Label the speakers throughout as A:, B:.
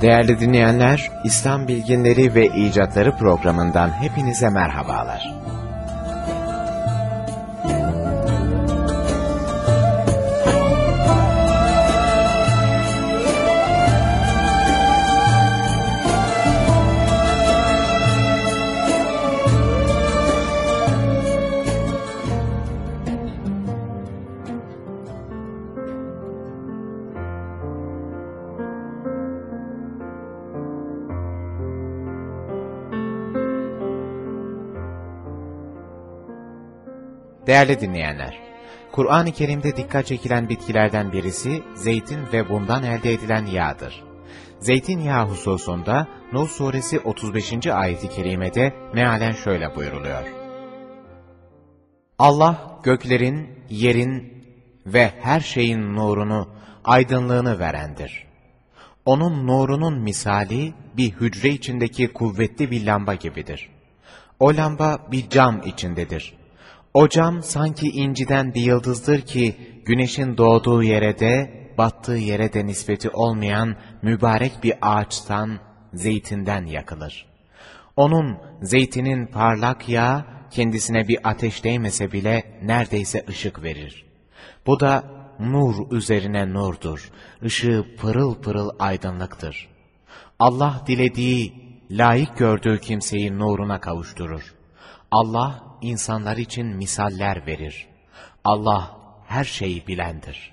A: Değerli dinleyenler, İslam Bilginleri ve İcatları programından hepinize merhabalar. Değerli dinleyenler, Kur'an-ı Kerim'de dikkat çekilen bitkilerden birisi zeytin ve bundan elde edilen yağdır. Zeytinyağı hususunda Nuh suresi 35. ayeti kerimede mealen şöyle buyruluyor. Allah göklerin, yerin ve her şeyin nurunu, aydınlığını verendir. Onun nurunun misali bir hücre içindeki kuvvetli bir lamba gibidir. O lamba bir cam içindedir. O cam sanki inciden bir yıldızdır ki güneşin doğduğu yere de battığı yere de nispeti olmayan mübarek bir ağaçtan, zeytinden yakılır. Onun zeytinin parlak yağı kendisine bir ateş değmese bile neredeyse ışık verir. Bu da nur üzerine nurdur. Işığı pırıl pırıl aydınlıktır. Allah dilediği, layık gördüğü kimseyi nuruna kavuşturur. Allah insanlar için misaller verir. Allah her şeyi bilendir.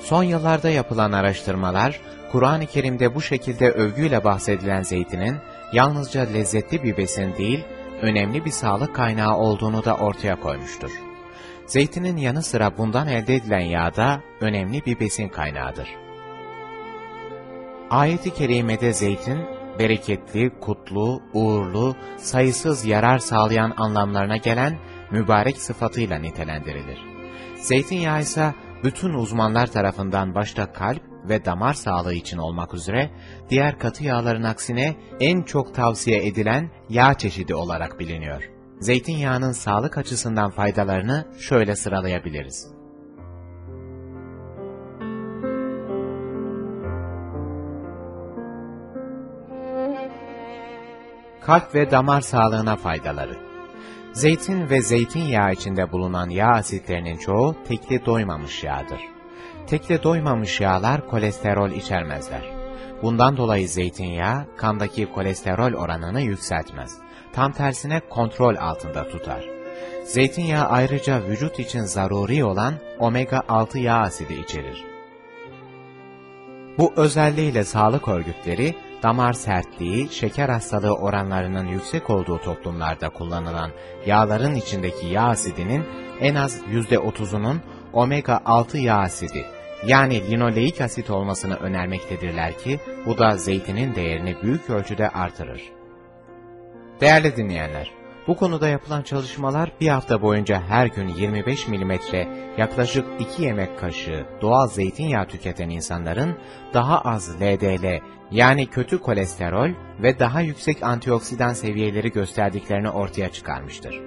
A: Son yıllarda yapılan araştırmalar, Kur'an-ı Kerim'de bu şekilde övgüyle bahsedilen zeytinin, yalnızca lezzetli bir besin değil, önemli bir sağlık kaynağı olduğunu da ortaya koymuştur. Zeytinin yanı sıra bundan elde edilen yağ da önemli bir besin kaynağıdır. Ayet-i kerimede zeytin, bereketli, kutlu, uğurlu, sayısız yarar sağlayan anlamlarına gelen mübarek sıfatıyla nitelendirilir. Zeytinyağı ise bütün uzmanlar tarafından başta kalp ve damar sağlığı için olmak üzere diğer katı yağların aksine en çok tavsiye edilen yağ çeşidi olarak biliniyor. Zeytinyağının sağlık açısından faydalarını şöyle sıralayabiliriz. Kalp ve damar sağlığına faydaları. Zeytin ve zeytinyağı içinde bulunan yağ asitlerinin çoğu tekli doymamış yağdır. Tekli doymamış yağlar kolesterol içermezler. Bundan dolayı zeytinyağı kandaki kolesterol oranını yükseltmez. Tam tersine kontrol altında tutar. Zeytinyağı ayrıca vücut için zaruri olan omega-6 yağ asidi içerir. Bu özelliğiyle sağlık örgütleri damar sertliği, şeker hastalığı oranlarının yüksek olduğu toplumlarda kullanılan yağların içindeki yağ asidinin en az %30'unun omega-6 yağ asidi yani linoleik asit olmasını önermektedirler ki bu da zeytinin değerini büyük ölçüde artırır. Değerli dinleyenler, bu konuda yapılan çalışmalar bir hafta boyunca her gün 25 mm yaklaşık 2 yemek kaşığı doğal zeytinyağı tüketen insanların daha az LDL yani kötü kolesterol ve daha yüksek antioksidan seviyeleri gösterdiklerini ortaya çıkarmıştır.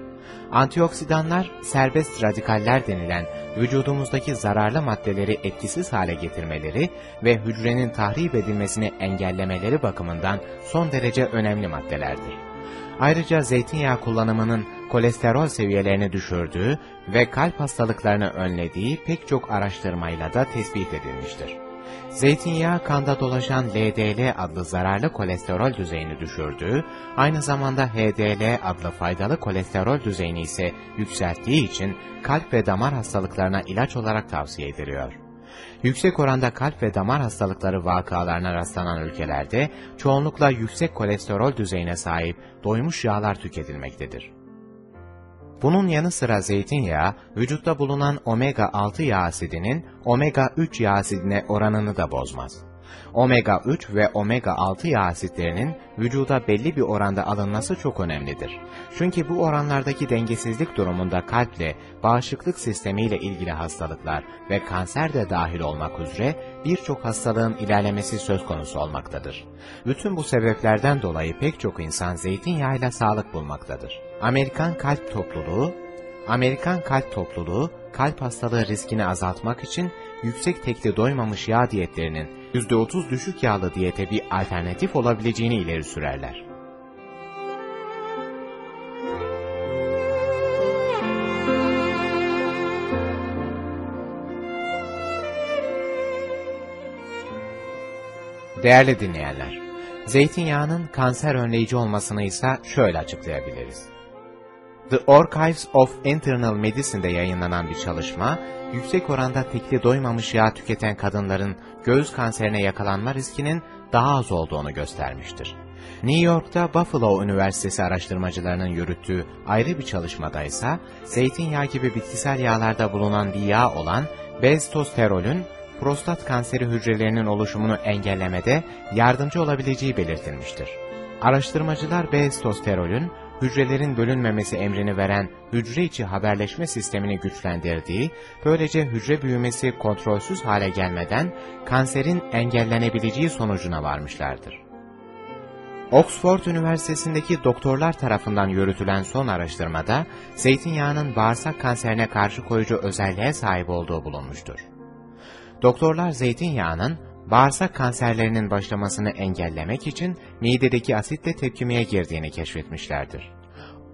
A: Antioksidanlar serbest radikaller denilen vücudumuzdaki zararlı maddeleri etkisiz hale getirmeleri ve hücrenin tahrip edilmesini engellemeleri bakımından son derece önemli maddelerdir. Ayrıca zeytinyağı kullanımının kolesterol seviyelerini düşürdüğü ve kalp hastalıklarını önlediği pek çok araştırmayla da tespit edilmiştir. Zeytinyağı kanda dolaşan LDL adlı zararlı kolesterol düzeyini düşürdüğü, aynı zamanda HDL adlı faydalı kolesterol düzeyini ise yükselttiği için kalp ve damar hastalıklarına ilaç olarak tavsiye ediliyor. Yüksek oranda kalp ve damar hastalıkları vakalarına rastlanan ülkelerde çoğunlukla yüksek kolesterol düzeyine sahip doymuş yağlar tüketilmektedir. Bunun yanı sıra zeytinyağı, vücutta bulunan omega-6 yağ asidinin omega-3 yağ asidine oranını da bozmaz. Omega-3 ve omega-6 yağ asitlerinin vücuda belli bir oranda alınması çok önemlidir. Çünkü bu oranlardaki dengesizlik durumunda kalple, bağışıklık sistemiyle ilgili hastalıklar ve kanser de dahil olmak üzere birçok hastalığın ilerlemesi söz konusu olmaktadır. Bütün bu sebeplerden dolayı pek çok insan zeytinyağıyla sağlık bulmaktadır. Amerikan Kalp Topluluğu, Amerikan Kalp Topluluğu, kalp hastalığı riskini azaltmak için yüksek tekli doymamış yağ diyetlerinin %30 düşük yağlı diyete bir alternatif olabileceğini ileri sürerler. Değerli dinleyenler, zeytinyağının kanser önleyici olmasını ise şöyle açıklayabiliriz. The Archives of Internal Medicine'de yayınlanan bir çalışma, yüksek oranda tekli doymamış yağ tüketen kadınların göğüs kanserine yakalanma riskinin daha az olduğunu göstermiştir. New York'ta Buffalo Üniversitesi araştırmacılarının yürüttüğü ayrı bir çalışmada ise zeytinyağı gibi bitkisel yağlarda bulunan bir yağ olan beztosterolün prostat kanseri hücrelerinin oluşumunu engellemede yardımcı olabileceği belirtilmiştir. Araştırmacılar beztosterolün hücrelerin bölünmemesi emrini veren hücre içi haberleşme sistemini güçlendirdiği, böylece hücre büyümesi kontrolsüz hale gelmeden kanserin engellenebileceği sonucuna varmışlardır. Oxford Üniversitesi'ndeki doktorlar tarafından yürütülen son araştırmada, zeytinyağının bağırsak kanserine karşı koyucu özelliğe sahip olduğu bulunmuştur. Doktorlar zeytinyağının bağırsak kanserlerinin başlamasını engellemek için midedeki asitle tepkimeye girdiğini keşfetmişlerdir.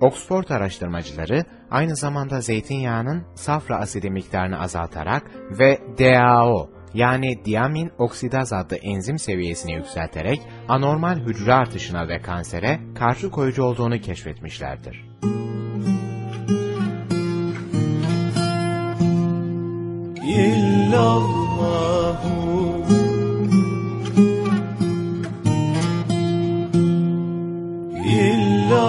A: Oxford araştırmacıları aynı zamanda zeytinyağının safra asidi miktarını azaltarak ve DAO yani diamin oksidaz adlı enzim seviyesini yükselterek anormal hücre artışına ve kansere karşı koyucu olduğunu keşfetmişlerdir.
B: İllallahu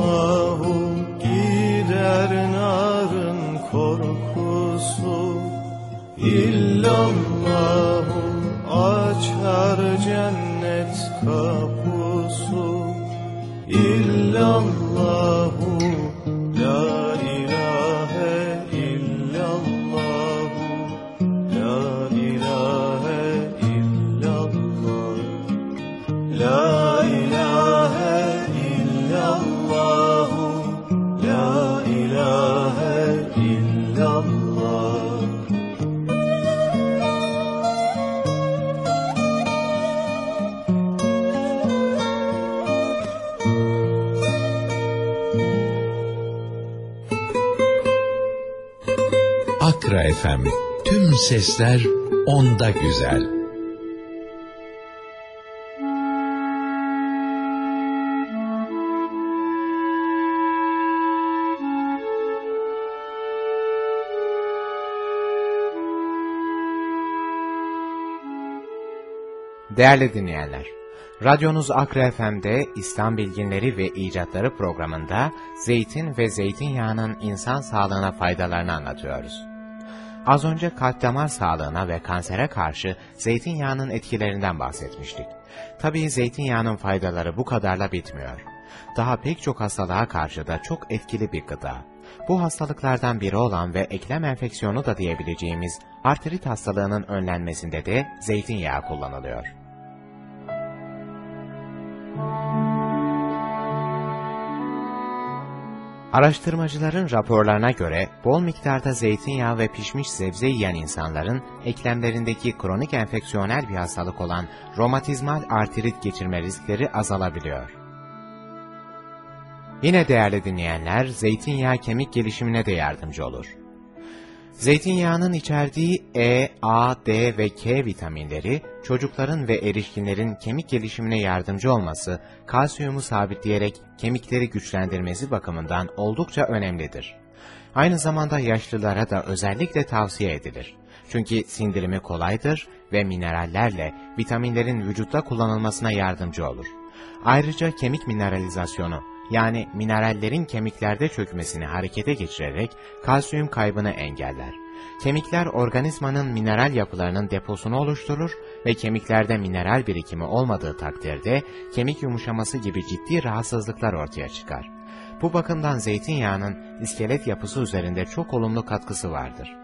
B: İllallahu
C: gider narın korkusu. İllallahu açar cennet kapusu. İllallahu
D: sesler onda güzel.
A: Değerli dinleyenler, radyonuz Akra FM'de İslam Bilginleri ve İcatları programında zeytin ve zeytinyağının insan sağlığına faydalarını anlatıyoruz. Az önce kalp damar sağlığına ve kansere karşı zeytinyağının etkilerinden bahsetmiştik. Tabii zeytinyağının faydaları bu kadarla bitmiyor. Daha pek çok hastalığa karşı da çok etkili bir gıda. Bu hastalıklardan biri olan ve eklem enfeksiyonu da diyebileceğimiz artrit hastalığının önlenmesinde de zeytinyağı kullanılıyor. Araştırmacıların raporlarına göre bol miktarda zeytinyağı ve pişmiş sebze yiyen insanların eklemlerindeki kronik enfeksiyonel bir hastalık olan romatizmal artrit geçirme riskleri azalabiliyor. Yine değerli dinleyenler, zeytinyağı kemik gelişimine de yardımcı olur. Zeytinyağının içerdiği E, A, D ve K vitaminleri çocukların ve erişkinlerin kemik gelişimine yardımcı olması, kalsiyumu sabitleyerek kemikleri güçlendirmesi bakımından oldukça önemlidir. Aynı zamanda yaşlılara da özellikle tavsiye edilir. Çünkü sindirimi kolaydır ve minerallerle vitaminlerin vücutta kullanılmasına yardımcı olur. Ayrıca kemik mineralizasyonu yani minerallerin kemiklerde çökmesini harekete geçirerek kalsiyum kaybını engeller. Kemikler organizmanın mineral yapılarının deposunu oluşturur ve kemiklerde mineral birikimi olmadığı takdirde kemik yumuşaması gibi ciddi rahatsızlıklar ortaya çıkar. Bu bakımdan zeytinyağının iskelet yapısı üzerinde çok olumlu katkısı vardır.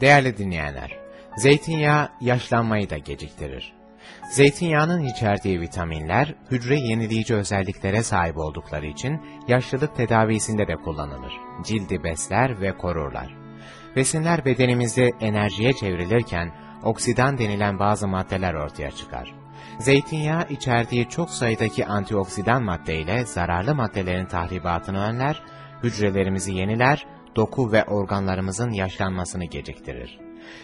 A: Değerli dinleyenler, zeytinyağı yaşlanmayı da geciktirir. Zeytinyağının içerdiği vitaminler, hücre yenileyici özelliklere sahip oldukları için yaşlılık tedavisinde de kullanılır. Cildi besler ve korurlar. Besinler bedenimizde enerjiye çevrilirken, oksidan denilen bazı maddeler ortaya çıkar. Zeytinyağı içerdiği çok sayıdaki antioksidan maddeyle zararlı maddelerin tahribatını önler, hücrelerimizi yeniler, doku ve organlarımızın yaşlanmasını geciktirir.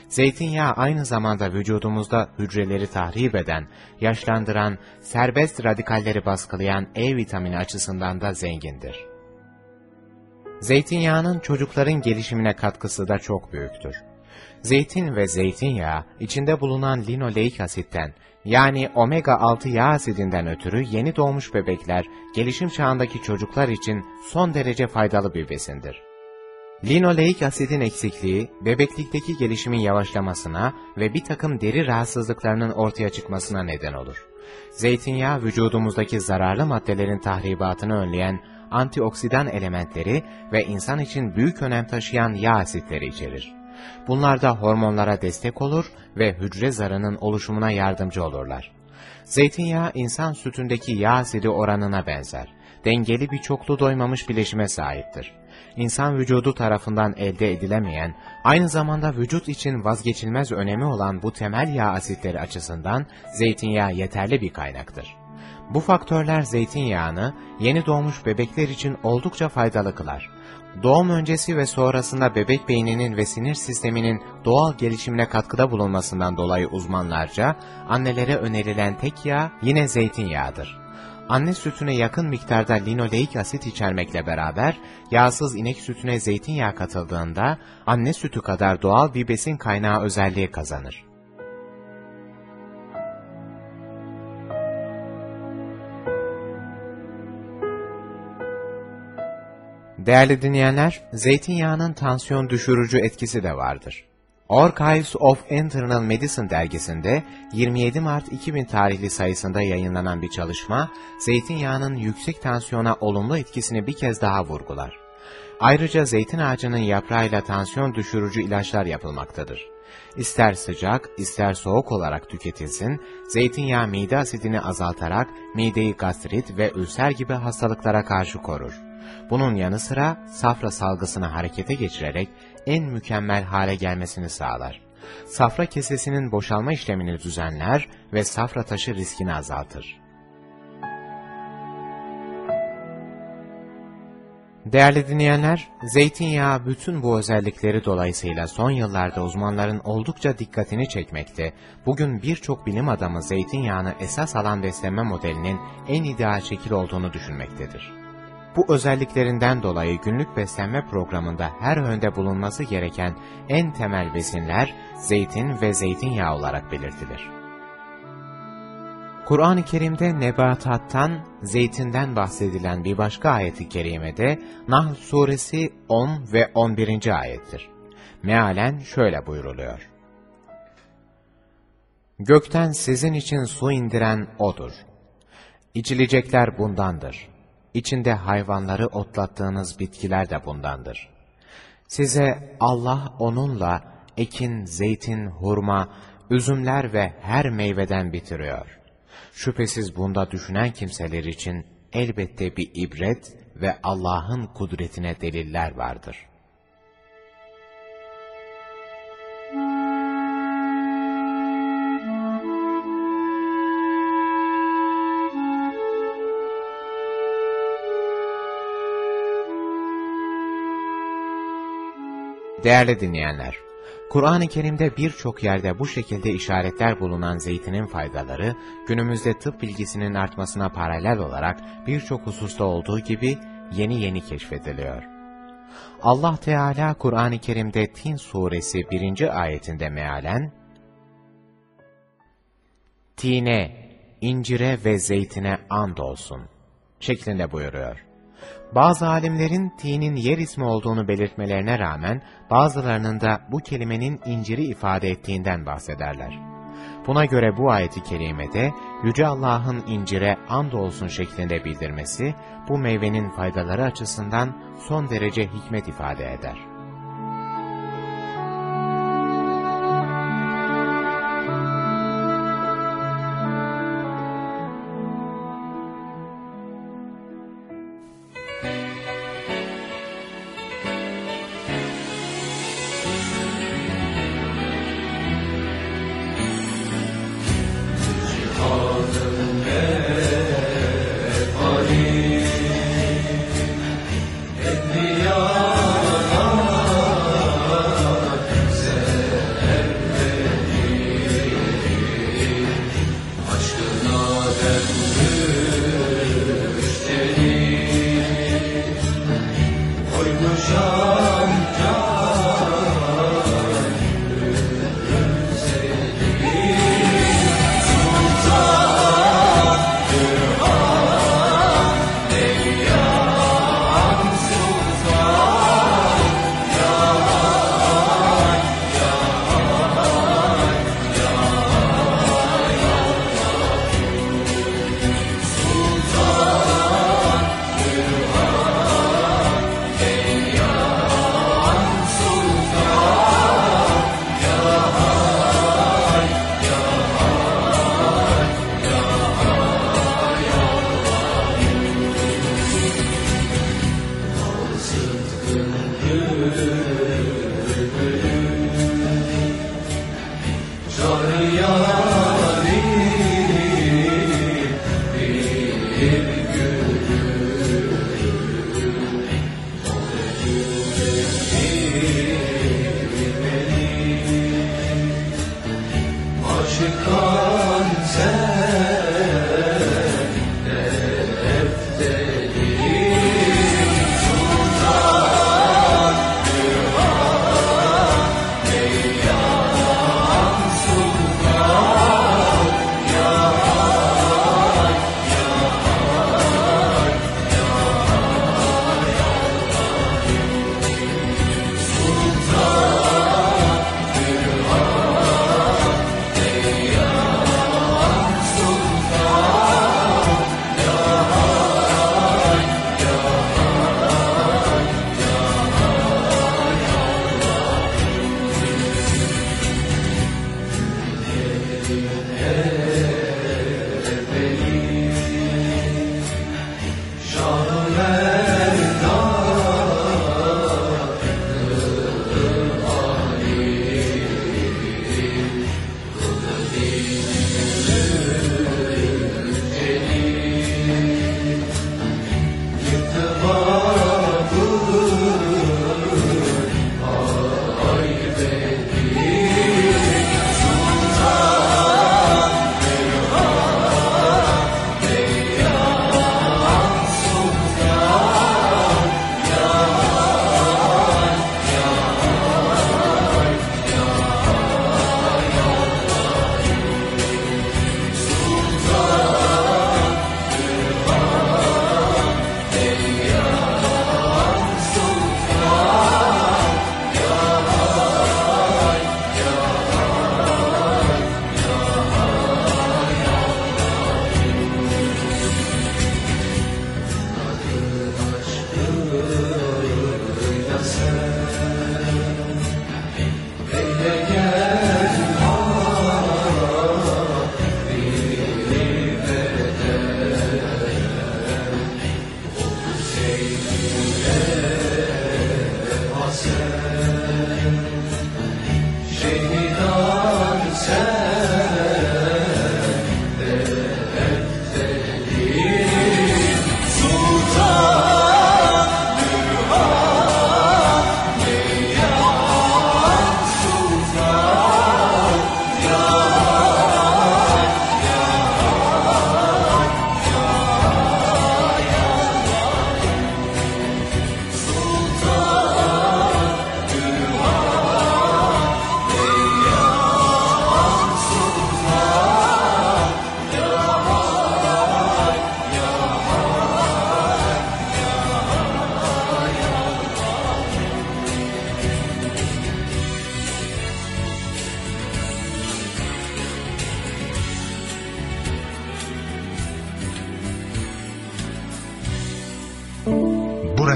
A: Zeytinyağı aynı zamanda vücudumuzda hücreleri tahrip eden, yaşlandıran, serbest radikalleri baskılayan E vitamini açısından da zengindir. Zeytinyağının çocukların gelişimine katkısı da çok büyüktür. Zeytin ve zeytinyağı içinde bulunan linoleik asitten yani omega-6 yağ asidinden ötürü yeni doğmuş bebekler, gelişim çağındaki çocuklar için son derece faydalı bir besindir. Linoleik asidin eksikliği, bebeklikteki gelişimin yavaşlamasına ve bir takım deri rahatsızlıklarının ortaya çıkmasına neden olur. Zeytinyağı vücudumuzdaki zararlı maddelerin tahribatını önleyen antioksidan elementleri ve insan için büyük önem taşıyan yağ asitleri içerir. Bunlar da hormonlara destek olur ve hücre zarının oluşumuna yardımcı olurlar. Zeytinyağı insan sütündeki yağ asidi oranına benzer. Dengeli bir çoklu doymamış bileşime sahiptir insan vücudu tarafından elde edilemeyen, aynı zamanda vücut için vazgeçilmez önemi olan bu temel yağ asitleri açısından zeytinyağı yeterli bir kaynaktır. Bu faktörler zeytinyağını yeni doğmuş bebekler için oldukça faydalı kılar. Doğum öncesi ve sonrasında bebek beyninin ve sinir sisteminin doğal gelişimine katkıda bulunmasından dolayı uzmanlarca annelere önerilen tek yağ yine zeytinyağıdır. Anne sütüne yakın miktarda linoleik asit içermekle beraber yağsız inek sütüne zeytinyağı katıldığında anne sütü kadar doğal bir besin kaynağı özelliği kazanır. Değerli dinleyenler, zeytinyağının tansiyon düşürücü etkisi de vardır. Archives of Internal Medicine dergisinde 27 Mart 2000 tarihli sayısında yayınlanan bir çalışma, zeytinyağının yüksek tansiyona olumlu etkisini bir kez daha vurgular. Ayrıca zeytin ağacının yaprağıyla tansiyon düşürücü ilaçlar yapılmaktadır. İster sıcak, ister soğuk olarak tüketilsin, zeytinyağı mide asidini azaltarak mideyi gastrit ve ülser gibi hastalıklara karşı korur. Bunun yanı sıra safra salgısını harekete geçirerek en mükemmel hale gelmesini sağlar. Safra kesesinin boşalma işlemini düzenler ve safra taşı riskini azaltır. Değerli dinleyenler, zeytinyağı bütün bu özellikleri dolayısıyla son yıllarda uzmanların oldukça dikkatini çekmekte, bugün birçok bilim adamı zeytinyağını esas alan beslenme modelinin en ideal şekil olduğunu düşünmektedir. Bu özelliklerinden dolayı günlük beslenme programında her önde bulunması gereken en temel besinler zeytin ve zeytinyağı olarak belirtilir. Kur'an-ı Kerim'de nebatattan, zeytinden bahsedilen bir başka ayeti kerimede Nahl suresi 10 ve 11. ayettir. Mealen şöyle buyruluyor. Gökten sizin için su indiren O'dur. İçilecekler bundandır. İçinde hayvanları otlattığınız bitkiler de bundandır. Size Allah onunla ekin, zeytin, hurma, üzümler ve her meyveden bitiriyor. Şüphesiz bunda düşünen kimseler için elbette bir ibret ve Allah'ın kudretine deliller vardır.'' Değerli dinleyenler, Kur'an-ı Kerim'de birçok yerde bu şekilde işaretler bulunan zeytinin faydaları, günümüzde tıp bilgisinin artmasına paralel olarak birçok hususta olduğu gibi yeni yeni keşfediliyor. Allah Teala Kur'an-ı Kerim'de Tin suresi 1. ayetinde mealen, Tine, incire ve zeytine and olsun şeklinde buyuruyor. Bazı alimlerin tinin yer ismi olduğunu belirtmelerine rağmen bazılarının da bu kelimenin inciri ifade ettiğinden bahsederler. Buna göre bu ayeti kerimede Yüce Allah'ın incire and olsun şeklinde bildirmesi bu meyvenin faydaları açısından son derece hikmet ifade eder.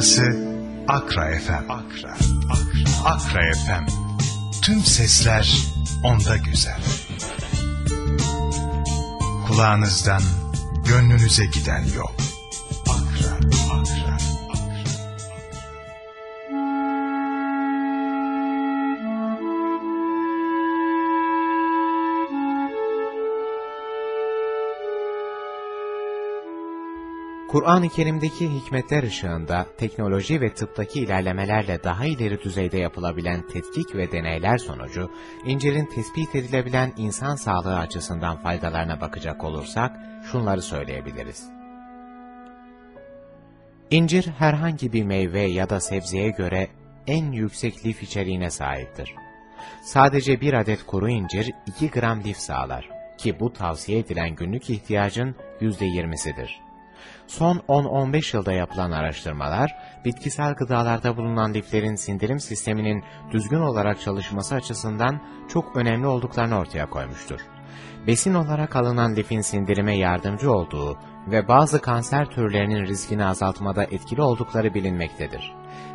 E: Burası Akra FM. Akra, Akra, Akra FM. Tüm sesler onda güzel. Kulağınızdan gönlünüze giden yol.
A: Kur'an-ı Kerim'deki hikmetler ışığında teknoloji ve tıptaki ilerlemelerle daha ileri düzeyde yapılabilen tetkik ve deneyler sonucu, incirin tespit edilebilen insan sağlığı açısından faydalarına bakacak olursak, şunları söyleyebiliriz. İncir herhangi bir meyve ya da sebzeye göre en yüksek lif içeriğine sahiptir. Sadece bir adet kuru incir 2 gram lif sağlar ki bu tavsiye edilen günlük ihtiyacın %20'sidir. Son 10-15 yılda yapılan araştırmalar, bitkisel gıdalarda bulunan liflerin sindirim sisteminin düzgün olarak çalışması açısından çok önemli olduklarını ortaya koymuştur. Besin olarak alınan lifin sindirime yardımcı olduğu ve bazı kanser türlerinin riskini azaltmada etkili oldukları bilinmektedir.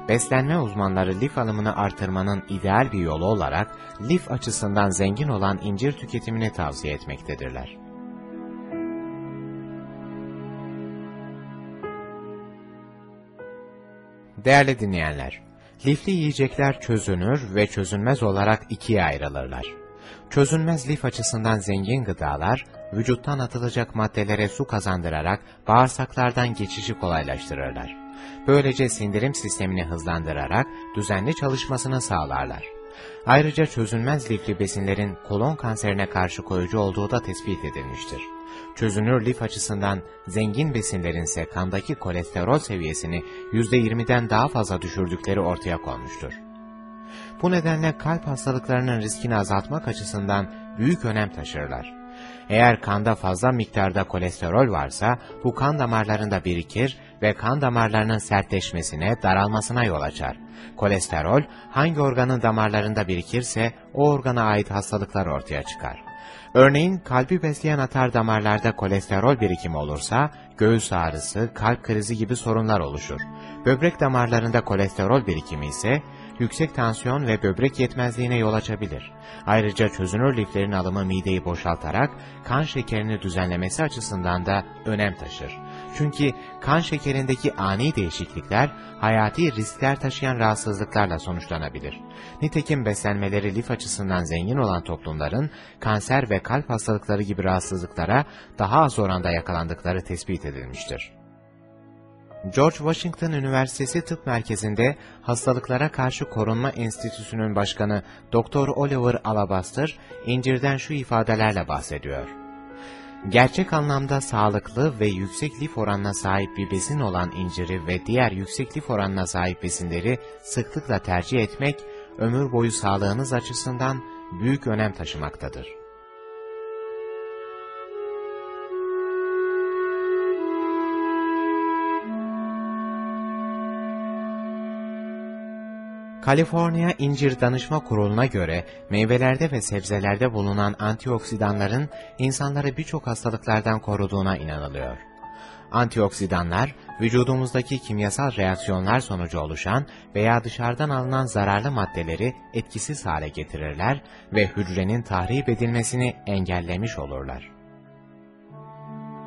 A: Beslenme uzmanları lif alımını artırmanın ideal bir yolu olarak lif açısından zengin olan incir tüketimini tavsiye etmektedirler. Değerli dinleyenler, lifli yiyecekler çözünür ve çözünmez olarak ikiye ayrılırlar. Çözünmez lif açısından zengin gıdalar, vücuttan atılacak maddelere su kazandırarak bağırsaklardan geçişi kolaylaştırırlar. Böylece sindirim sistemini hızlandırarak düzenli çalışmasını sağlarlar. Ayrıca çözünmez lifli besinlerin kolon kanserine karşı koruyucu olduğu da tespit edilmiştir. Çözünür lif açısından zengin besinlerin ise kandaki kolesterol seviyesini %20'den daha fazla düşürdükleri ortaya konmuştur. Bu nedenle kalp hastalıklarının riskini azaltmak açısından büyük önem taşırlar. Eğer kanda fazla miktarda kolesterol varsa bu kan damarlarında birikir ve kan damarlarının sertleşmesine, daralmasına yol açar. Kolesterol hangi organın damarlarında birikirse o organa ait hastalıklar ortaya çıkar. Örneğin kalbi besleyen atar damarlarda kolesterol birikimi olursa, göğüs ağrısı, kalp krizi gibi sorunlar oluşur. Böbrek damarlarında kolesterol birikimi ise, yüksek tansiyon ve böbrek yetmezliğine yol açabilir. Ayrıca çözünür liflerin alımı mideyi boşaltarak kan şekerini düzenlemesi açısından da önem taşır. Çünkü kan şekerindeki ani değişiklikler hayati riskler taşıyan rahatsızlıklarla sonuçlanabilir. Nitekim beslenmeleri lif açısından zengin olan toplumların kanser ve kalp hastalıkları gibi rahatsızlıklara daha az oranda yakalandıkları tespit edilmiştir. George Washington Üniversitesi Tıp Merkezi'nde Hastalıklara Karşı Korunma Enstitüsü'nün başkanı Dr. Oliver Alabaster, incirden şu ifadelerle bahsediyor. Gerçek anlamda sağlıklı ve yüksek lif oranına sahip bir besin olan inciri ve diğer yüksek lif oranına sahip besinleri sıklıkla tercih etmek, ömür boyu sağlığınız açısından büyük önem taşımaktadır. Kaliforniya İncir Danışma Kurulu'na göre meyvelerde ve sebzelerde bulunan antioksidanların insanları birçok hastalıklardan koruduğuna inanılıyor. Antioksidanlar, vücudumuzdaki kimyasal reaksiyonlar sonucu oluşan veya dışarıdan alınan zararlı maddeleri etkisiz hale getirirler ve hücrenin tahrip edilmesini engellemiş olurlar.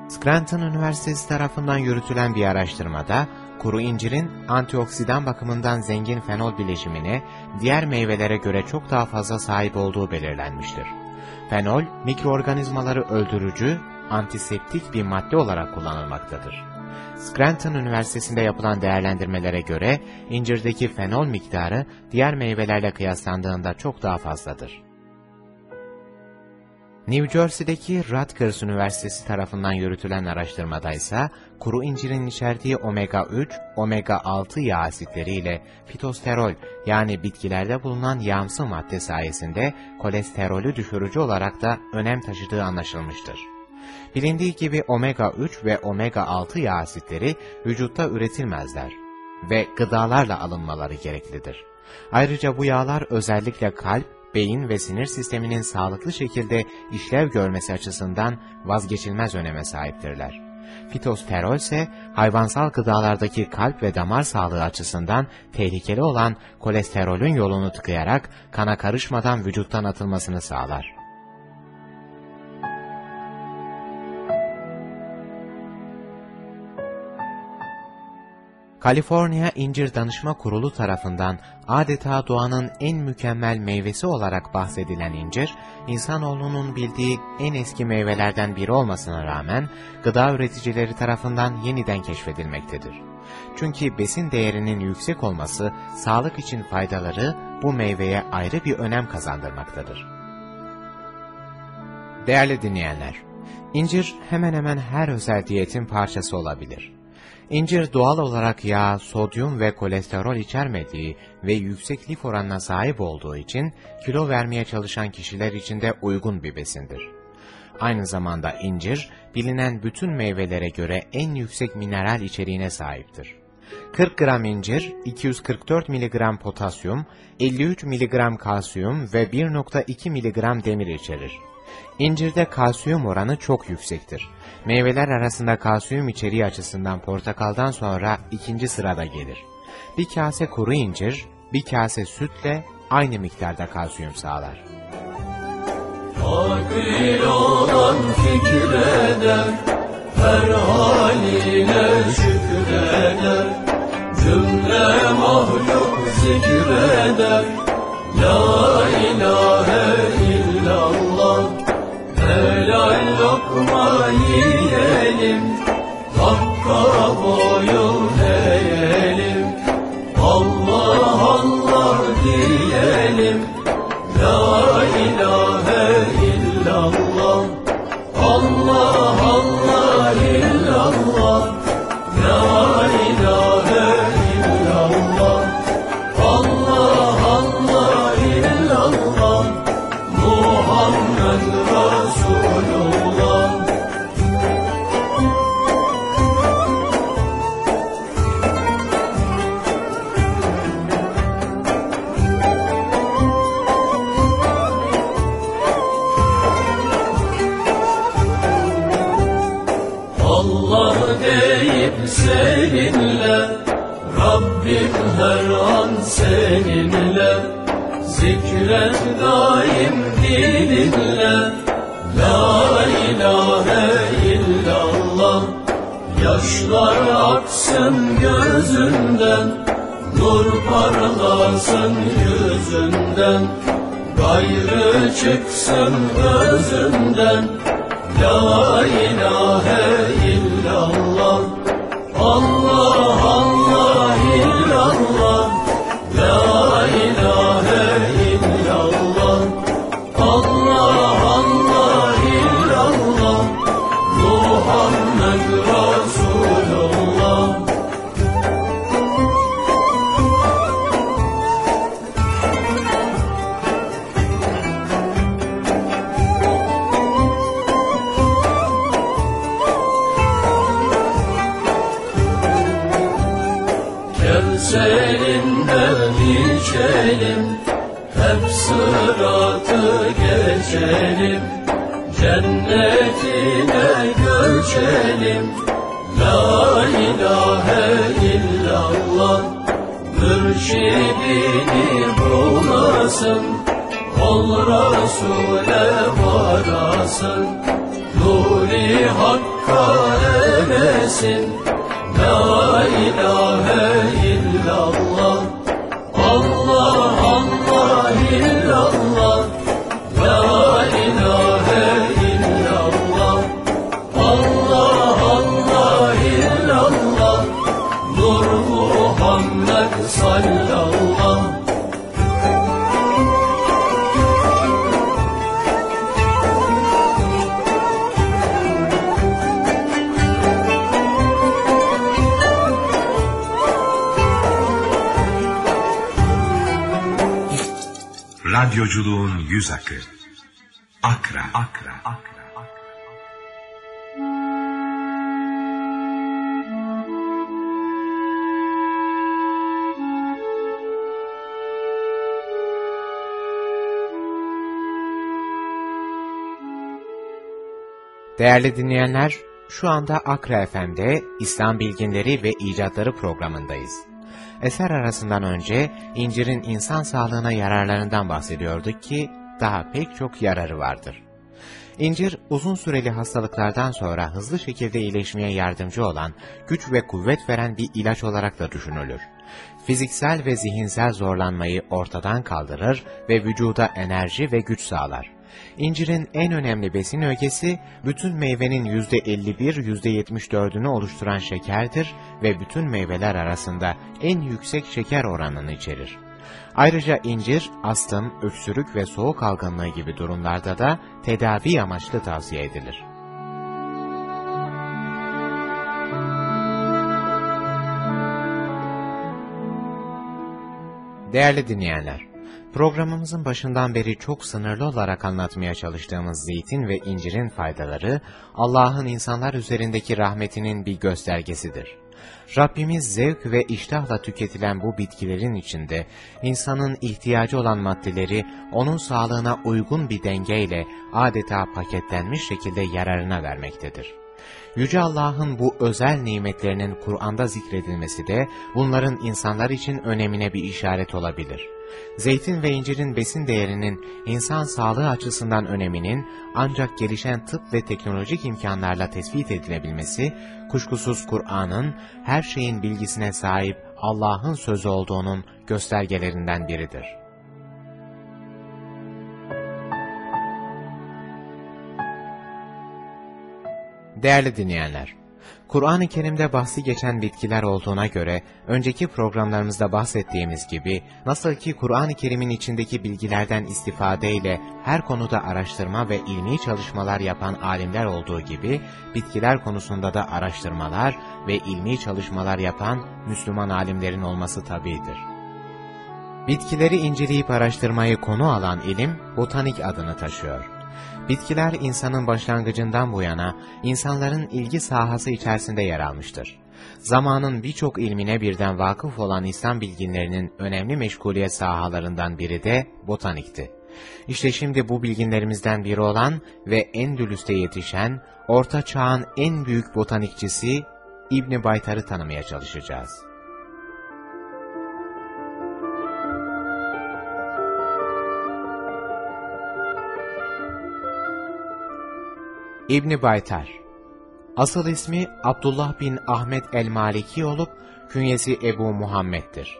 A: Scranton Üniversitesi tarafından yürütülen bir araştırmada, kuru incirin antioksidan bakımından zengin fenol bileşimine diğer meyvelere göre çok daha fazla sahip olduğu belirlenmiştir. Fenol, mikroorganizmaları öldürücü, antiseptik bir madde olarak kullanılmaktadır. Scranton Üniversitesi'nde yapılan değerlendirmelere göre incirdeki fenol miktarı diğer meyvelerle kıyaslandığında çok daha fazladır. New Jersey'deki Rutgers Üniversitesi tarafından yürütülen araştırmada ise kuru incirin içerdiği omega 3, omega 6 yağ asitleri ile fitosterol yani bitkilerde bulunan yağımsı madde sayesinde kolesterolü düşürücü olarak da önem taşıdığı anlaşılmıştır. Bilindiği gibi omega 3 ve omega 6 yağ asitleri vücutta üretilmezler ve gıdalarla alınmaları gereklidir. Ayrıca bu yağlar özellikle kalp, beyin ve sinir sisteminin sağlıklı şekilde işlev görmesi açısından vazgeçilmez öneme sahiptirler. Fitosterol ise hayvansal gıdalardaki kalp ve damar sağlığı açısından tehlikeli olan kolesterolün yolunu tıkayarak kana karışmadan vücuttan atılmasını sağlar. Kaliforniya İncir Danışma Kurulu tarafından adeta doğanın en mükemmel meyvesi olarak bahsedilen incir, insanoğlunun bildiği en eski meyvelerden biri olmasına rağmen gıda üreticileri tarafından yeniden keşfedilmektedir. Çünkü besin değerinin yüksek olması, sağlık için faydaları bu meyveye ayrı bir önem kazandırmaktadır. Değerli dinleyenler, incir hemen hemen her özel diyetin parçası olabilir. İncir doğal olarak yağ, sodyum ve kolesterol içermediği ve yüksek lif oranına sahip olduğu için kilo vermeye çalışan kişiler için de uygun bir besindir. Aynı zamanda incir, bilinen bütün meyvelere göre en yüksek mineral içeriğine sahiptir. 40 gram incir, 244 mg potasyum, 53 mg kalsiyum ve 1.2 mg demir içerir. İncirde kalsiyum oranı çok yüksektir. Meyveler arasında kalsiyum içeriği açısından portakaldan sonra ikinci sırada gelir. Bir kase kuru incir, bir kase sütle aynı miktarda kalsiyum sağlar.
C: Akil olan fikreder, her haline şükreder. Cümle mahluk zikreder, La ilahe illallah. Helal lokma yiyelim, Hakka boyun Yaşlar aksın gözünden Nur parlasın yüzünden. Gayrı çıksın özünden La ilahe illallah
E: Radyoculuğun yüz akı. Akra. Akra. Akra.
A: Değerli dinleyenler, Şu anda Akra FM'de İslam Bilginleri ve İcatları programındayız. Eser arasından önce incirin insan sağlığına yararlarından bahsediyorduk ki daha pek çok yararı vardır. İncir, uzun süreli hastalıklardan sonra hızlı şekilde iyileşmeye yardımcı olan, güç ve kuvvet veren bir ilaç olarak da düşünülür. Fiziksel ve zihinsel zorlanmayı ortadan kaldırır ve vücuda enerji ve güç sağlar. İncirin en önemli besin ögesi, bütün meyvenin %51-%74'ünü oluşturan şekerdir ve bütün meyveler arasında en yüksek şeker oranını içerir. Ayrıca incir, astım, öksürük ve soğuk algınlığı gibi durumlarda da tedavi amaçlı tavsiye edilir. Değerli dinleyenler, programımızın başından beri çok sınırlı olarak anlatmaya çalıştığımız zeytin ve incirin faydaları, Allah'ın insanlar üzerindeki rahmetinin bir göstergesidir. Rabbimiz zevk ve iştahla tüketilen bu bitkilerin içinde, insanın ihtiyacı olan maddeleri onun sağlığına uygun bir dengeyle adeta paketlenmiş şekilde yararına vermektedir. Yüce Allah'ın bu özel nimetlerinin Kur'an'da zikredilmesi de bunların insanlar için önemine bir işaret olabilir. Zeytin ve incirin besin değerinin insan sağlığı açısından öneminin ancak gelişen tıp ve teknolojik imkanlarla tespit edilebilmesi, kuşkusuz Kur'an'ın her şeyin bilgisine sahip Allah'ın sözü olduğunun göstergelerinden biridir. Değerli dinleyenler, Kur'an-ı Kerim'de bahsi geçen bitkiler olduğuna göre, önceki programlarımızda bahsettiğimiz gibi, nasıl ki Kur'an-ı Kerim'in içindeki bilgilerden istifadeyle her konuda araştırma ve ilmi çalışmalar yapan alimler olduğu gibi, bitkiler konusunda da araştırmalar ve ilmi çalışmalar yapan Müslüman alimlerin olması tabidir. Bitkileri inceleyip araştırmayı konu alan ilim, botanik adını taşıyor. Bitkiler insanın başlangıcından bu yana insanların ilgi sahası içerisinde yer almıştır. Zamanın birçok ilmine birden vakıf olan İslam bilginlerinin önemli meşguliyet sahalarından biri de botanikti. İşte şimdi bu bilginlerimizden biri olan ve Endülüs'te yetişen, Orta Çağ'ın en büyük botanikçisi İbni Baytar'ı tanımaya çalışacağız. İbni Baytar Asıl ismi Abdullah bin Ahmet el-Maliki olup künyesi Ebu Muhammed'dir.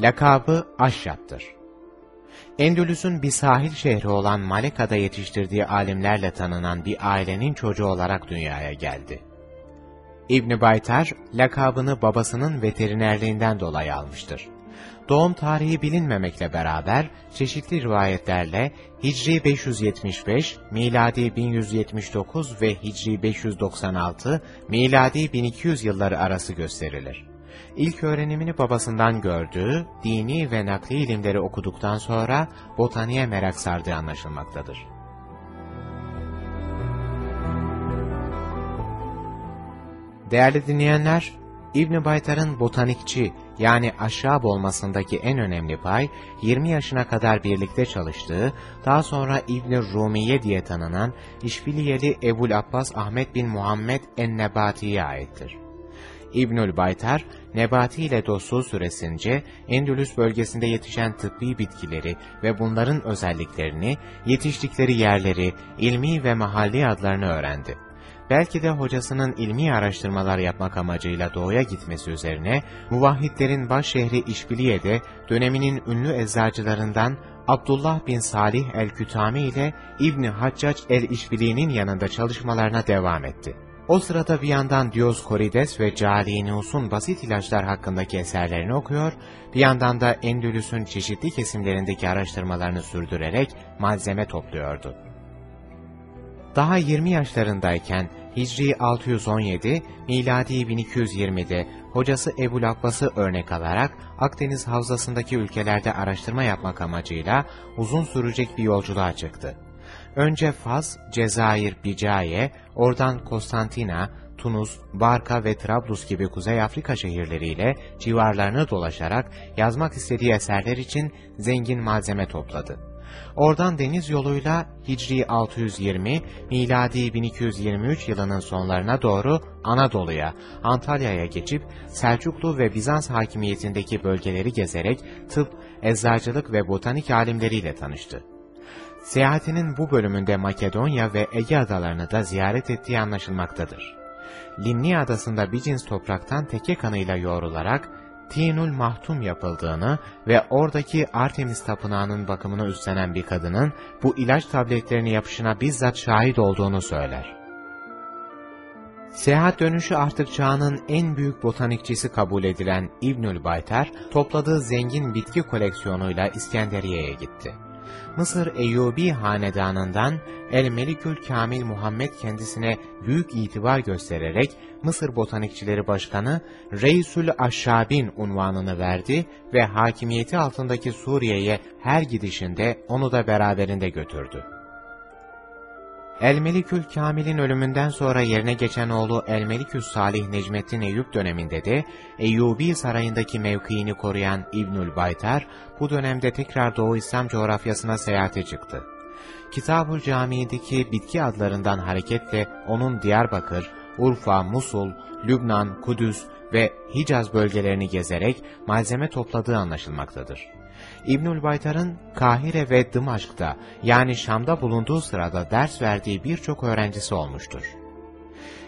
A: Lakabı Aşyap'tır. Endülüs'ün bir sahil şehri olan Maleka'da yetiştirdiği alimlerle tanınan bir ailenin çocuğu olarak dünyaya geldi. İbni Baytar, lakabını babasının veterinerliğinden dolayı almıştır. Doğum tarihi bilinmemekle beraber çeşitli rivayetlerle Hicri 575, miladi 1179 ve Hicri 596, miladi 1200 yılları arası gösterilir. İlk öğrenimini babasından gördüğü, dini ve nakli ilimleri okuduktan sonra botaniğe merak sardığı anlaşılmaktadır. Değerli dinleyenler, İbn Baytar'ın botanikçi yani aşağı olmasındaki en önemli pay, 20 yaşına kadar birlikte çalıştığı, daha sonra İbn Rumiye diye tanınan İşbiliyeli Ebul Abbas Ahmet bin Muhammed en-Nebati'ye aittir. İbnül Baytar, Nebati ile dostluğu süresince Endülüs bölgesinde yetişen tıbbi bitkileri ve bunların özelliklerini, yetiştikleri yerleri, ilmi ve mahalli adlarını öğrendi belki de hocasının ilmi araştırmalar yapmak amacıyla doğuya gitmesi üzerine, muvahhidlerin baş şehri İşbiliye'de döneminin ünlü eczacılarından Abdullah bin Salih el-Kütami ile İbni Haccac el-İşbili'nin yanında çalışmalarına devam etti. O sırada bir yandan Dioskorides ve Calinus'un basit ilaçlar hakkındaki eserlerini okuyor, bir yandan da Endülüs'ün çeşitli kesimlerindeki araştırmalarını sürdürerek malzeme topluyordu. Daha 20 yaşlarındayken Hicri 617, miladi 1220'de hocası Ebu Abbas'ı örnek alarak Akdeniz havzasındaki ülkelerde araştırma yapmak amacıyla uzun sürecek bir yolculuğa çıktı. Önce Faz, Cezayir, Bicaye, oradan Konstantina, Tunus, Barka ve Trablus gibi Kuzey Afrika şehirleriyle civarlarını dolaşarak yazmak istediği eserler için zengin malzeme topladı. Oradan deniz yoluyla Hicri 620, miladi 1223 yılının sonlarına doğru Anadolu'ya, Antalya'ya geçip Selçuklu ve Bizans hakimiyetindeki bölgeleri gezerek tıp, eczacılık ve botanik alimleriyle tanıştı. Seyahatinin bu bölümünde Makedonya ve Ege adalarını da ziyaret ettiği anlaşılmaktadır. Limni adasında bir cins topraktan teke kanıyla yoğrularak Tinul Mahtum yapıldığını ve oradaki Artemis tapınağının bakımını üstlenen bir kadının bu ilaç tabletlerini yapışına bizzat şahit olduğunu söyler. Seyahat dönüşü artık çağının en büyük botanikçisi kabul edilen İbnül Baytar, topladığı zengin bitki koleksiyonuyla İskenderiye'ye gitti. Mısır Eyyubi hanedanından El-Melikül Kamil Muhammed kendisine büyük itibar göstererek Mısır Botanikçileri Başkanı Reisül Aşşabin unvanını verdi ve hakimiyeti altındaki Suriye'ye her gidişinde onu da beraberinde götürdü. El-Melikül Kamil'in ölümünden sonra yerine geçen oğlu El-Melikül Salih Necmettin Eyüp döneminde de Eyyubi sarayındaki mevkiini koruyan İbnül Baytar, bu dönemde tekrar Doğu İslam coğrafyasına seyahate çıktı. Kitab-ül Camii'deki bitki adlarından hareketle onun Diyarbakır, Urfa, Musul, Lübnan, Kudüs ve Hicaz bölgelerini gezerek malzeme topladığı anlaşılmaktadır. İbnül Baytar'ın Kahire ve Dımaşk'ta yani Şam'da bulunduğu sırada ders verdiği birçok öğrencisi olmuştur.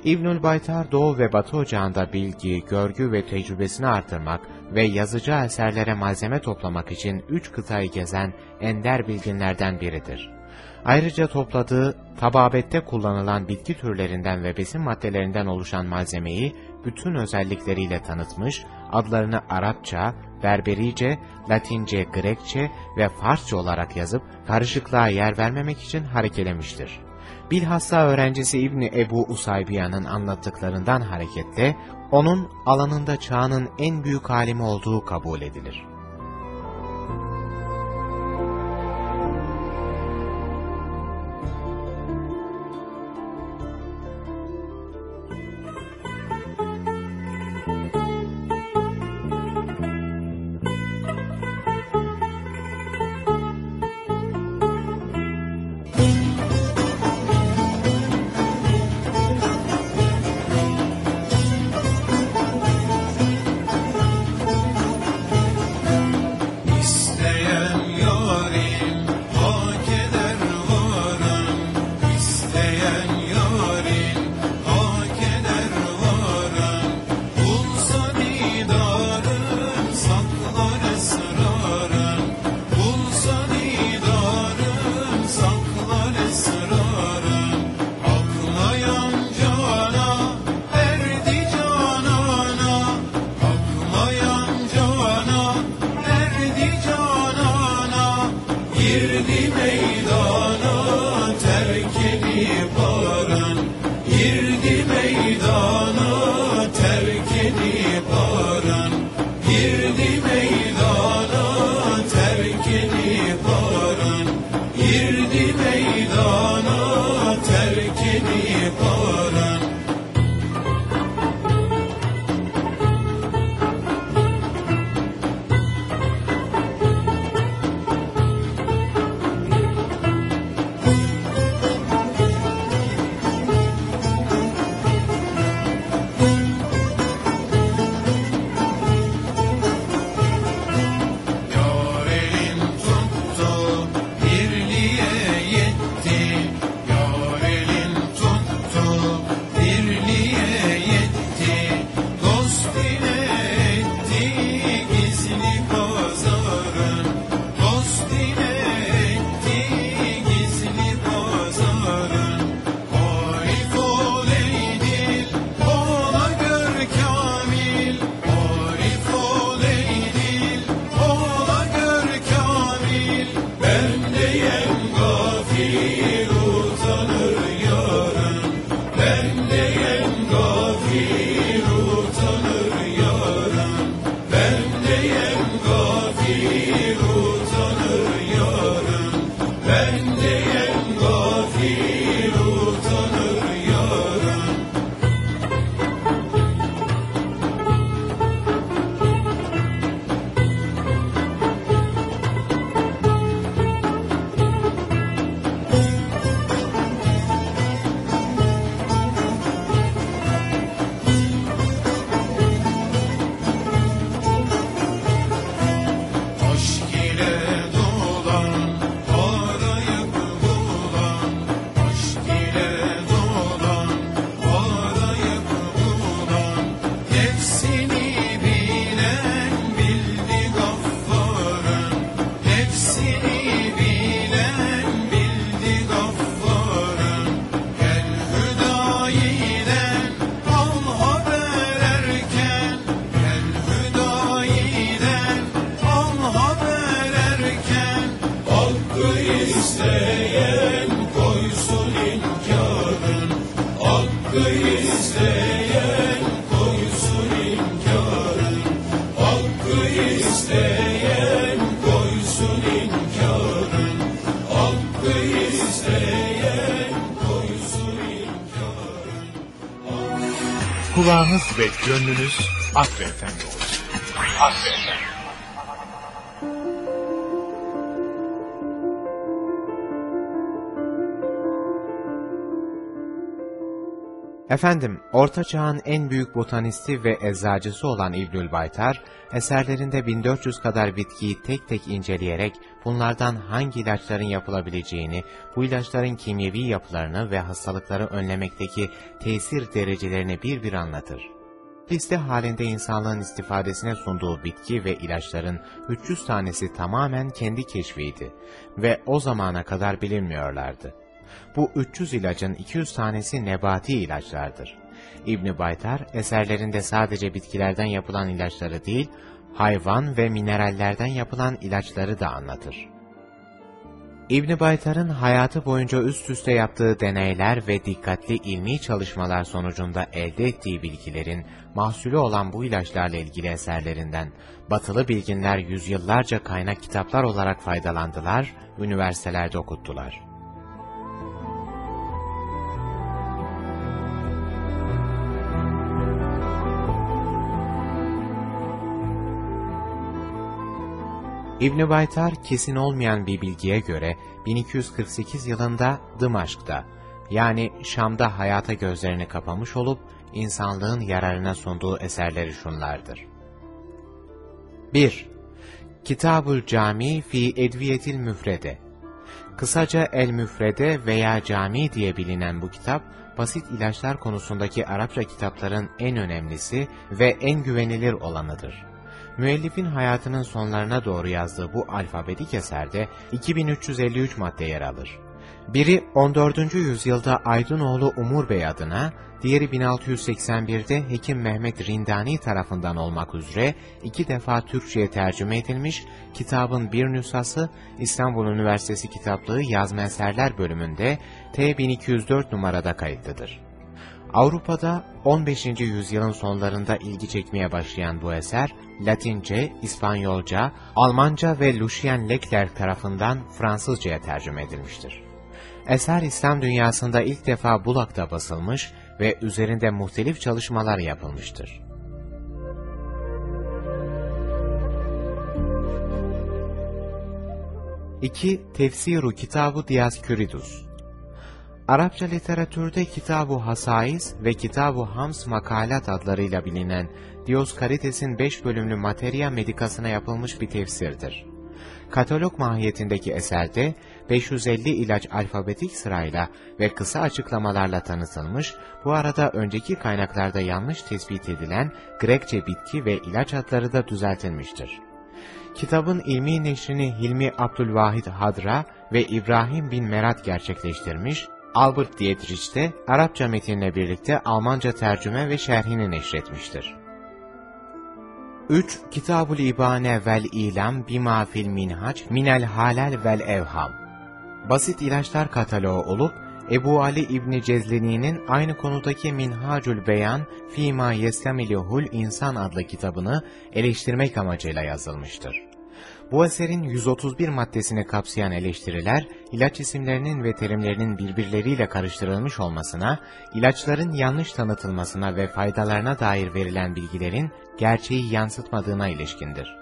A: İbnül Baytar Doğu ve Batı Ocağı'nda bilgi, görgü ve tecrübesini artırmak ve yazıcı eserlere malzeme toplamak için üç kıtayı gezen ender bilginlerden biridir. Ayrıca topladığı tababette kullanılan bitki türlerinden ve besin maddelerinden oluşan malzemeyi bütün özellikleriyle tanıtmış, adlarını Arapça, Berberice, Latince, Grekçe ve Farsça olarak yazıp karışıklığa yer vermemek için harekelemiştir. Bilhassa öğrencisi İbni Ebu Usaybiya'nın anlattıklarından hareketle onun alanında çağının en büyük alimi olduğu kabul edilir.
E: Kulağınız ve gönlünüz Akre Efendi olsun.
A: Efendim, Orta Çağ'ın en büyük botanisti ve eczacısı olan İbnül Baytar, eserlerinde 1400 kadar bitkiyi tek tek inceleyerek bunlardan hangi ilaçların yapılabileceğini, bu ilaçların kimyevi yapılarını ve hastalıkları önlemekteki tesir derecelerini bir bir anlatır. Liste halinde insanlığın istifadesine sunduğu bitki ve ilaçların 300 tanesi tamamen kendi keşfiydi ve o zamana kadar bilinmiyorlardı. Bu 300 ilacın 200 tanesi nebati ilaçlardır. İbn Baytar eserlerinde sadece bitkilerden yapılan ilaçları değil, hayvan ve minerallerden yapılan ilaçları da anlatır. İbn Baytar'ın hayatı boyunca üst üste yaptığı deneyler ve dikkatli ilmi çalışmalar sonucunda elde ettiği bilgilerin mahsulü olan bu ilaçlarla ilgili eserlerinden batılı bilginler yüzyıllarca kaynak kitaplar olarak faydalandılar, üniversitelerde okuttular. İbn Baytar kesin olmayan bir bilgiye göre 1248 yılında Dımaşk'ta yani Şam'da hayata gözlerini kapamış olup insanlığın yararına sunduğu eserleri şunlardır. 1. Kitabul Cami fi Edviyetil Müfrede Kısaca El Müfrede veya Cami diye bilinen bu kitap, basit ilaçlar konusundaki Arapça kitapların en önemlisi ve en güvenilir olanıdır. Müellifin hayatının sonlarına doğru yazdığı bu alfabetik eserde 2353 madde yer alır. Biri 14. yüzyılda Aydınoğlu Umur Bey adına, diğeri 1681'de Hekim Mehmet Rindani tarafından olmak üzere iki defa Türkçe'ye tercüme edilmiş, kitabın bir nüshası İstanbul Üniversitesi Kitaplığı Yazma Eserler bölümünde T1204 numarada kayıtlıdır. Avrupa'da 15. yüzyılın sonlarında ilgi çekmeye başlayan bu eser, Latince, İspanyolca, Almanca ve Lucien Leclerc tarafından Fransızcaya tercüme edilmiştir. Eser İslam dünyasında ilk defa Bulak'ta basılmış ve üzerinde muhtelif çalışmalar yapılmıştır. İki Tefsiru Kitabu Diasküridus Arapça literatürde Kitab-ı Hasais ve Kitab-ı Hams Makalat adlarıyla bilinen Dioskarites'in 5 bölümlü Materia Medicasına yapılmış bir tefsirdir. Katalog mahiyetindeki eserde 550 ilaç alfabetik sırayla ve kısa açıklamalarla tanıtılmış, bu arada önceki kaynaklarda yanlış tespit edilen Grekçe bitki ve ilaç adları da düzeltilmiştir. Kitabın ilmi neşrini Hilmi Abdülvahid Hadra ve İbrahim bin Merat gerçekleştirmiş, Albert Dietrich de Arapça metinle birlikte Almanca tercüme ve şerhini neşretmiştir. 3. Kitabul İbane vel İlam bima fil minhac minel halal vel evham Basit ilaçlar kataloğu olup, Ebu Ali İbni Cezlini'nin aynı konudaki Minhacül Beyan Fîmâ Yestemilihul İnsan adlı kitabını eleştirmek amacıyla yazılmıştır. Bu eserin 131 maddesini kapsayan eleştiriler, ilaç isimlerinin ve terimlerinin birbirleriyle karıştırılmış olmasına, ilaçların yanlış tanıtılmasına ve faydalarına dair verilen bilgilerin gerçeği yansıtmadığına ilişkindir.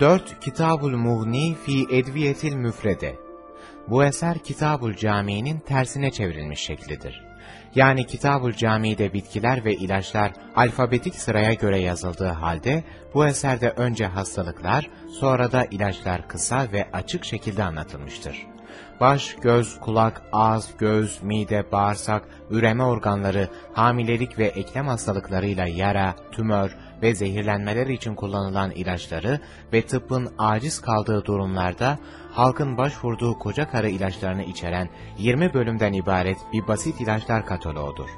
A: Dört Kitabul Mughni fi Edviyetil Müfrede bu eser Kitabul Cami'nin tersine çevrilmiş şeklidir. Yani Kitabul Cami'de bitkiler ve ilaçlar alfabetik sıraya göre yazıldığı halde, bu eserde önce hastalıklar, sonra da ilaçlar kısa ve açık şekilde anlatılmıştır. Baş, göz, kulak, ağız, göz, mide, bağırsak, üreme organları, hamilelik ve eklem hastalıklarıyla yara, tümör, ve zehirlenmeler için kullanılan ilaçları ve tıbbın aciz kaldığı durumlarda halkın başvurduğu koca karı ilaçlarını içeren 20 bölümden ibaret bir basit ilaçlar kataloğudur.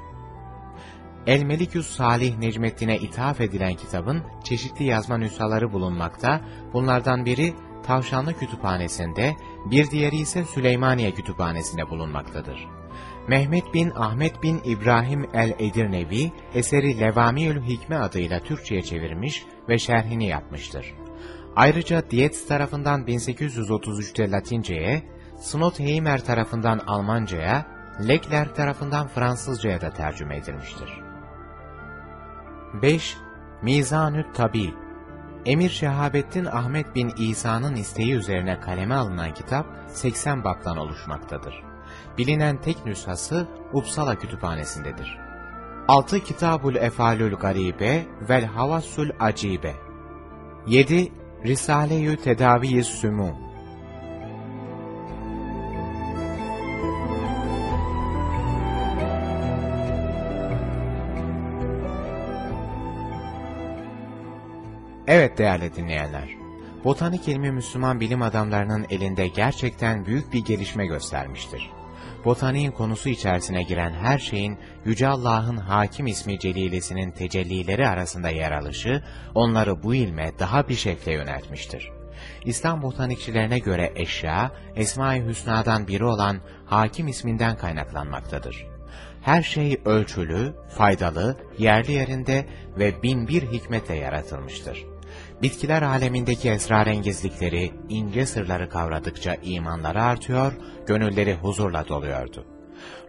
A: El Meliküs Salih Necmettin'e ithaf edilen kitabın çeşitli yazma nüshaları bulunmakta, bunlardan biri Tavşanlı Kütüphanesi'nde, bir diğeri ise Süleymaniye Kütüphanesi'nde bulunmaktadır. Mehmet bin Ahmet bin İbrahim el-Edirnevi, eseri Levamiül Hikme adıyla Türkçe'ye çevirmiş ve şerhini yapmıştır. Ayrıca Dietz tarafından 1833'te Latince'ye, Snotheimer tarafından Almanca'ya, Lekler tarafından Fransızca'ya da tercüme edilmiştir. 5. Mizanü't Tabi Emir Şehabettin Ahmet bin İsa'nın isteği üzerine kaleme alınan kitap 80 baptan oluşmaktadır. Bilinen tek nüshası Uppsala Kütüphanesi'ndedir. 6. Kitabul Efalül Garibe vel Havassul Acibe 7. Risale-i Tedavi-i Evet değerli dinleyenler, botanik ilmi Müslüman bilim adamlarının elinde gerçekten büyük bir gelişme göstermiştir. Botaniğin konusu içerisine giren her şeyin Yüce Allah'ın hakim ismi celilesinin tecellileri arasında yer alışı, onları bu ilme daha bir şekle yöneltmiştir. İslam botanikçilerine göre eşya, Esma-i Hüsna'dan biri olan hakim isminden kaynaklanmaktadır. Her şey ölçülü, faydalı, yerli yerinde ve bin bir hikmetle yaratılmıştır. Bitkiler alemindeki esrarengizlikleri, ince sırları kavradıkça imanları artıyor, gönülleri huzurla doluyordu.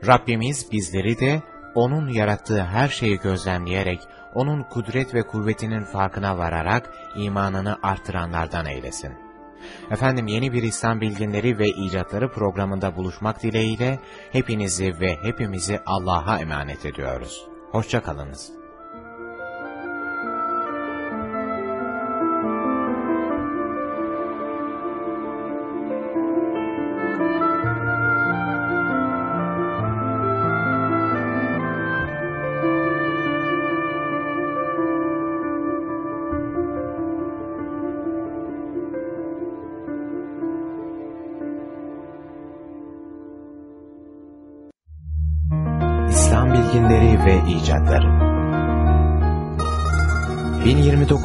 A: Rabbimiz bizleri de O'nun yarattığı her şeyi gözlemleyerek, O'nun kudret ve kuvvetinin farkına vararak imanını artıranlardan eylesin. Efendim yeni bir İslam bilginleri ve icatları programında buluşmak dileğiyle hepinizi ve hepimizi Allah'a emanet ediyoruz. Hoşçakalınız.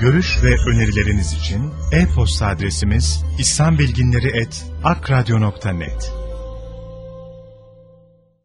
E: Görüş ve önerileriniz için e-posta adresimiz islambilginleri.akradyo.net